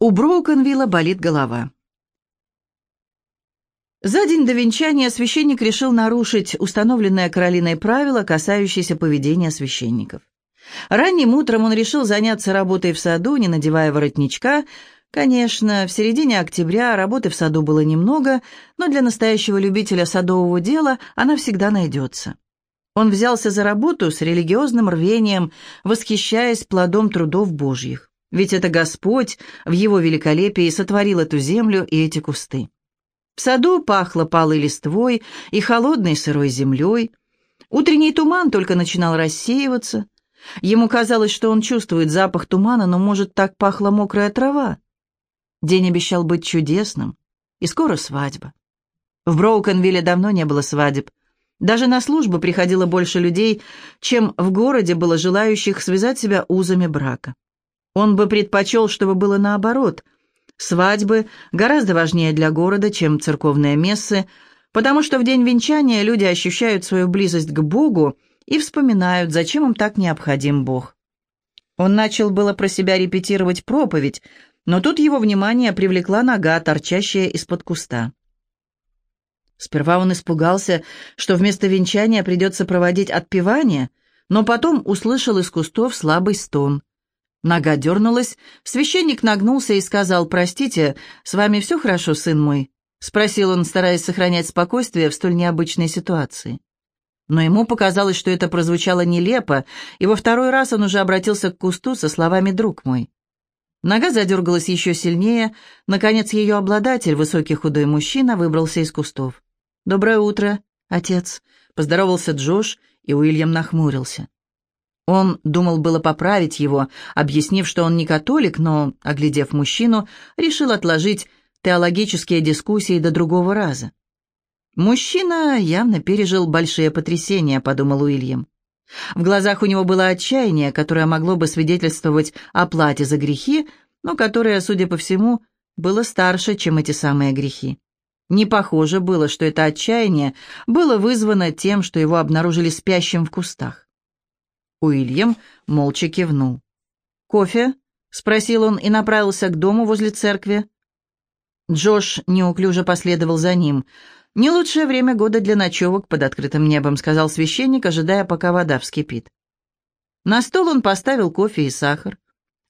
У Броукенвилла болит голова. За день до венчания священник решил нарушить установленное Каролиной правило, касающееся поведения священников. Ранним утром он решил заняться работой в саду, не надевая воротничка. Конечно, в середине октября работы в саду было немного, но для настоящего любителя садового дела она всегда найдется. Он взялся за работу с религиозным рвением, восхищаясь плодом трудов Божьих. Ведь это Господь в его великолепии сотворил эту землю и эти кусты. В саду пахло палой листвой и холодной сырой землей. Утренний туман только начинал рассеиваться. Ему казалось, что он чувствует запах тумана, но, может, так пахла мокрая трава. День обещал быть чудесным, и скоро свадьба. В Броукенвилле давно не было свадеб. Даже на службу приходило больше людей, чем в городе было желающих связать себя узами брака. Он бы предпочел, чтобы было наоборот. Свадьбы гораздо важнее для города, чем церковные мессы, потому что в день венчания люди ощущают свою близость к Богу и вспоминают, зачем им так необходим Бог. Он начал было про себя репетировать проповедь, но тут его внимание привлекла нога, торчащая из-под куста. Сперва он испугался, что вместо венчания придется проводить отпевание, но потом услышал из кустов слабый стон. Нога дернулась, священник нагнулся и сказал, «Простите, с вами все хорошо, сын мой?» — спросил он, стараясь сохранять спокойствие в столь необычной ситуации. Но ему показалось, что это прозвучало нелепо, и во второй раз он уже обратился к кусту со словами «друг мой». Нога задергалась еще сильнее, наконец ее обладатель, высокий худой мужчина, выбрался из кустов. «Доброе утро, отец», — поздоровался Джош, и Уильям нахмурился. Он думал было поправить его, объяснив, что он не католик, но, оглядев мужчину, решил отложить теологические дискуссии до другого раза. «Мужчина явно пережил большие потрясения», — подумал Уильям. В глазах у него было отчаяние, которое могло бы свидетельствовать о плате за грехи, но которое, судя по всему, было старше, чем эти самые грехи. Не похоже было, что это отчаяние было вызвано тем, что его обнаружили спящим в кустах. Уильям молча кивнул. «Кофе?» — спросил он и направился к дому возле церкви. Джош неуклюже последовал за ним. «Не лучшее время года для ночевок под открытым небом», — сказал священник, ожидая, пока вода вскипит. На стол он поставил кофе и сахар.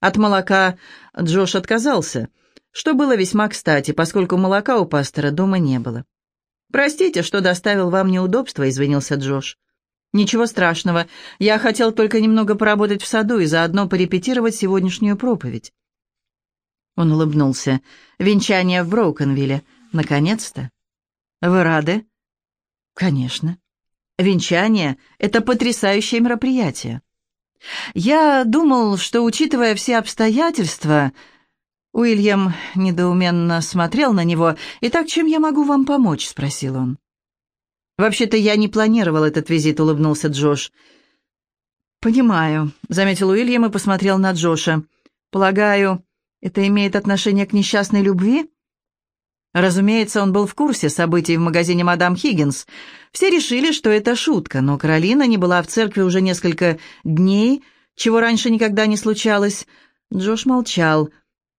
От молока Джош отказался, что было весьма кстати, поскольку молока у пастора дома не было. «Простите, что доставил вам неудобства», — извинился Джош. «Ничего страшного. Я хотел только немного поработать в саду и заодно порепетировать сегодняшнюю проповедь». Он улыбнулся. «Венчание в Броукенвилле. Наконец-то». «Вы рады?» «Конечно. Венчание — это потрясающее мероприятие. Я думал, что, учитывая все обстоятельства...» Уильям недоуменно смотрел на него. «Итак, чем я могу вам помочь?» — спросил он. «Вообще-то я не планировал этот визит», — улыбнулся Джош. «Понимаю», — заметил Уильям и посмотрел на Джоша. «Полагаю, это имеет отношение к несчастной любви?» Разумеется, он был в курсе событий в магазине «Мадам Хиггинс». Все решили, что это шутка, но Каролина не была в церкви уже несколько дней, чего раньше никогда не случалось. Джош молчал.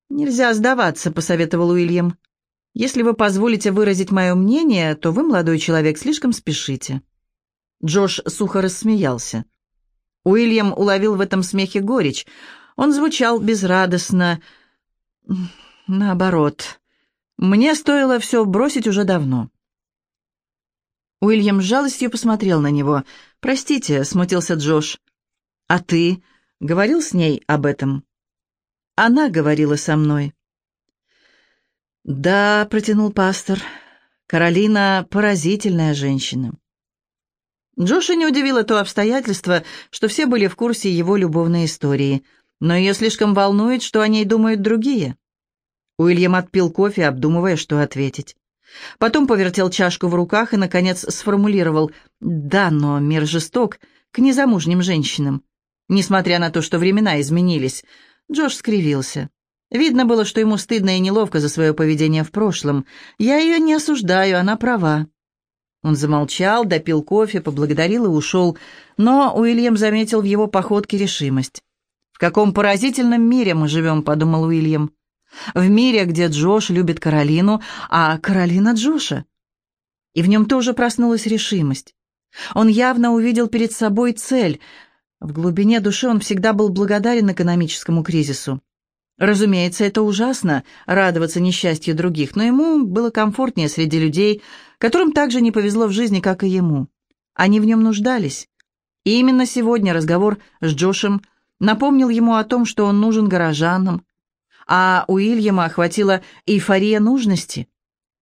«Нельзя сдаваться», — посоветовал Уильям. Если вы позволите выразить мое мнение, то вы, молодой человек, слишком спешите». Джош сухо рассмеялся. Уильям уловил в этом смехе горечь. Он звучал безрадостно. «Наоборот, мне стоило все бросить уже давно». Уильям с жалостью посмотрел на него. «Простите», — смутился Джош. «А ты говорил с ней об этом?» «Она говорила со мной». «Да», — протянул пастор, — «Каролина — поразительная женщина». Джоша не удивило то обстоятельство, что все были в курсе его любовной истории, но ее слишком волнует, что о ней думают другие. Уильям отпил кофе, обдумывая, что ответить. Потом повертел чашку в руках и, наконец, сформулировал «Да, но мир жесток к незамужним женщинам». Несмотря на то, что времена изменились, Джош скривился. Видно было, что ему стыдно и неловко за свое поведение в прошлом. «Я ее не осуждаю, она права». Он замолчал, допил кофе, поблагодарил и ушел, но Уильям заметил в его походке решимость. «В каком поразительном мире мы живем», — подумал Уильям. В мире, где Джош любит Каролину, а Каролина Джоша. И в нем тоже проснулась решимость. Он явно увидел перед собой цель. В глубине души он всегда был благодарен экономическому кризису. Разумеется, это ужасно — радоваться несчастью других, но ему было комфортнее среди людей, которым так же не повезло в жизни, как и ему. Они в нем нуждались. И именно сегодня разговор с Джошем напомнил ему о том, что он нужен горожанам, а Уильяма охватила эйфория нужности.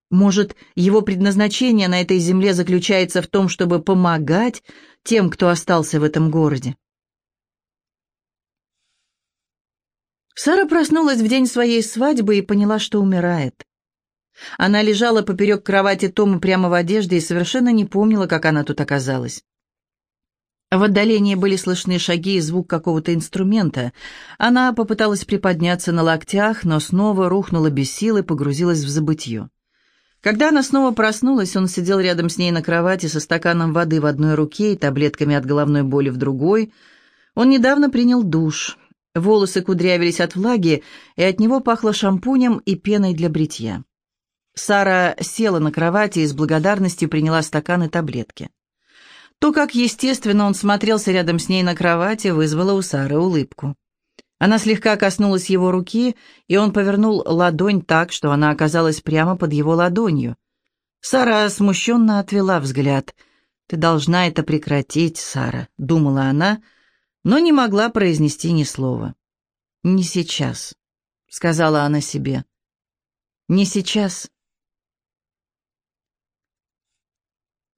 Может, его предназначение на этой земле заключается в том, чтобы помогать тем, кто остался в этом городе. Сара проснулась в день своей свадьбы и поняла, что умирает. Она лежала поперек кровати Тома прямо в одежде и совершенно не помнила, как она тут оказалась. В отдалении были слышны шаги и звук какого-то инструмента. Она попыталась приподняться на локтях, но снова рухнула без сил и погрузилась в забытье. Когда она снова проснулась, он сидел рядом с ней на кровати со стаканом воды в одной руке и таблетками от головной боли в другой. Он недавно принял душ. Волосы кудрявились от влаги, и от него пахло шампунем и пеной для бритья. Сара села на кровати и с благодарностью приняла стакан и таблетки. То, как естественно он смотрелся рядом с ней на кровати, вызвало у Сары улыбку. Она слегка коснулась его руки, и он повернул ладонь так, что она оказалась прямо под его ладонью. Сара смущенно отвела взгляд. «Ты должна это прекратить, Сара», — думала она, — но не могла произнести ни слова. «Не сейчас», — сказала она себе. «Не сейчас».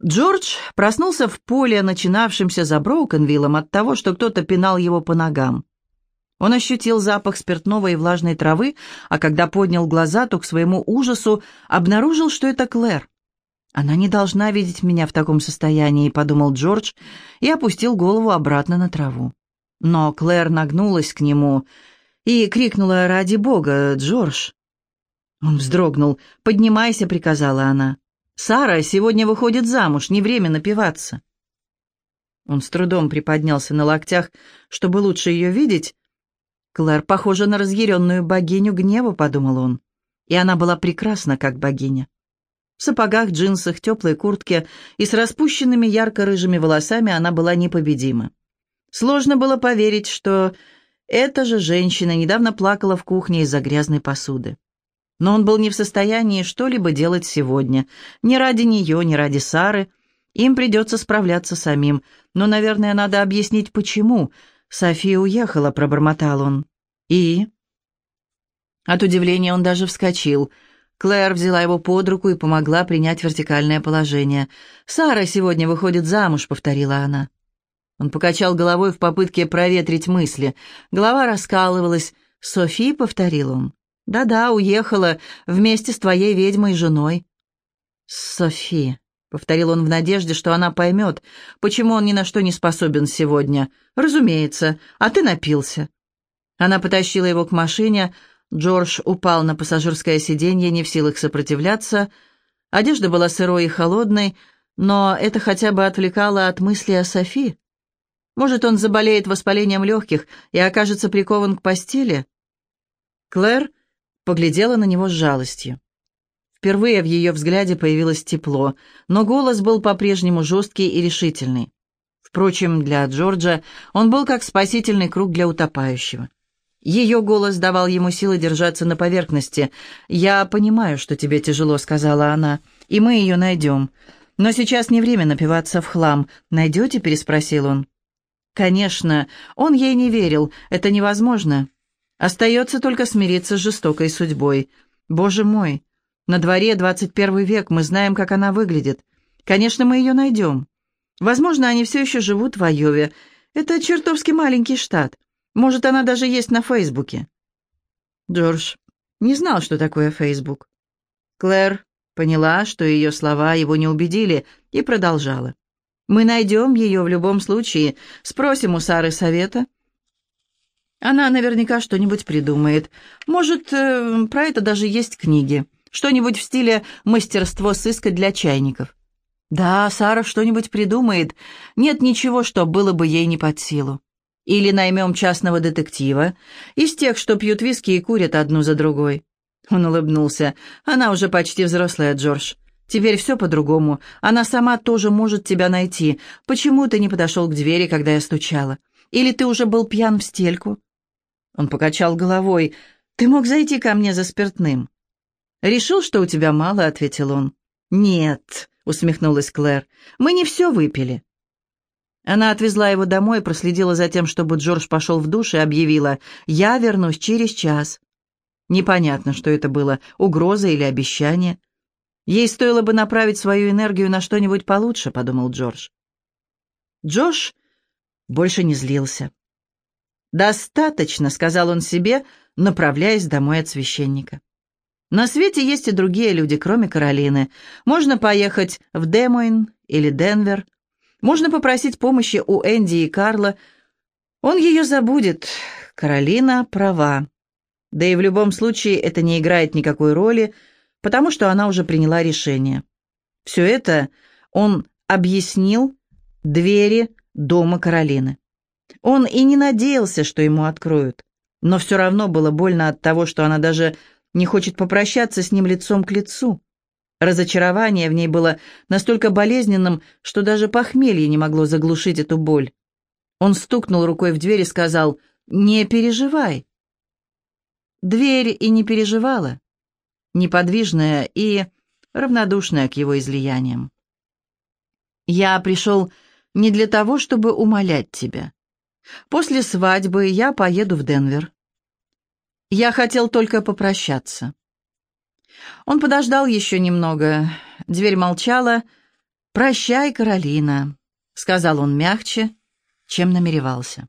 Джордж проснулся в поле, начинавшемся за Броукенвиллом, от того, что кто-то пинал его по ногам. Он ощутил запах спиртного и влажной травы, а когда поднял глаза, то к своему ужасу обнаружил, что это Клэр. «Она не должна видеть меня в таком состоянии», — подумал Джордж и опустил голову обратно на траву. Но Клэр нагнулась к нему и крикнула «Ради бога, Джордж!» Он вздрогнул. «Поднимайся», — приказала она. «Сара сегодня выходит замуж, не время напиваться». Он с трудом приподнялся на локтях, чтобы лучше ее видеть. «Клэр похожа на разъяренную богиню гнева», — подумал он. И она была прекрасна, как богиня. В сапогах, джинсах, теплой куртке и с распущенными ярко-рыжими волосами она была непобедима. Сложно было поверить, что эта же женщина недавно плакала в кухне из-за грязной посуды. Но он был не в состоянии что-либо делать сегодня. Ни ради нее, ни ради Сары. Им придется справляться самим. Но, наверное, надо объяснить, почему. София уехала, пробормотал он. И? От удивления он даже вскочил. Клэр взяла его под руку и помогла принять вертикальное положение. «Сара сегодня выходит замуж», — повторила она. Он покачал головой в попытке проветрить мысли. Голова раскалывалась. «Софи», — повторил он. «Да-да, уехала вместе с твоей ведьмой женой». «Софи», — повторил он в надежде, что она поймет, почему он ни на что не способен сегодня. «Разумеется. А ты напился». Она потащила его к машине. Джордж упал на пассажирское сиденье, не в силах сопротивляться. Одежда была сырой и холодной, но это хотя бы отвлекало от мысли о Софи. Может, он заболеет воспалением легких и окажется прикован к постели? Клэр поглядела на него с жалостью. Впервые в ее взгляде появилось тепло, но голос был по-прежнему жесткий и решительный. Впрочем, для Джорджа он был как спасительный круг для утопающего. Ее голос давал ему силы держаться на поверхности. «Я понимаю, что тебе тяжело», — сказала она, — «и мы ее найдем. Но сейчас не время напиваться в хлам. Найдете?» — переспросил он. Конечно, он ей не верил, это невозможно. Остается только смириться с жестокой судьбой. Боже мой, на дворе 21 век, мы знаем, как она выглядит. Конечно, мы ее найдем. Возможно, они все еще живут в Айове. Это чертовски маленький штат. Может, она даже есть на Фейсбуке. Джордж не знал, что такое Фейсбук. Клэр поняла, что ее слова его не убедили, и продолжала. Мы найдем ее в любом случае. Спросим у Сары совета. Она наверняка что-нибудь придумает. Может, э, про это даже есть книги. Что-нибудь в стиле «Мастерство сыска для чайников». Да, Сара что-нибудь придумает. Нет ничего, что было бы ей не под силу. Или наймем частного детектива, из тех, что пьют виски и курят одну за другой». Он улыбнулся. «Она уже почти взрослая, Джордж. Теперь все по-другому. Она сама тоже может тебя найти. Почему ты не подошел к двери, когда я стучала? Или ты уже был пьян в стельку?» Он покачал головой. «Ты мог зайти ко мне за спиртным». «Решил, что у тебя мало», — ответил он. «Нет», — усмехнулась Клэр, — «мы не все выпили». Она отвезла его домой, проследила за тем, чтобы Джордж пошел в душ и объявила «Я вернусь через час». Непонятно, что это было, угроза или обещание. Ей стоило бы направить свою энергию на что-нибудь получше, подумал Джордж. Джош больше не злился. «Достаточно», — сказал он себе, направляясь домой от священника. «На свете есть и другие люди, кроме Каролины. Можно поехать в Демойн или Денвер. Можно попросить помощи у Энди и Карла. Он ее забудет. Каролина права. Да и в любом случае это не играет никакой роли, — потому что она уже приняла решение. Все это он объяснил двери дома Каролины. Он и не надеялся, что ему откроют, но все равно было больно от того, что она даже не хочет попрощаться с ним лицом к лицу. Разочарование в ней было настолько болезненным, что даже похмелье не могло заглушить эту боль. Он стукнул рукой в дверь и сказал «Не переживай». Дверь и не переживала неподвижная и равнодушная к его излияниям. «Я пришел не для того, чтобы умолять тебя. После свадьбы я поеду в Денвер. Я хотел только попрощаться». Он подождал еще немного. Дверь молчала. «Прощай, Каролина», — сказал он мягче, чем намеревался.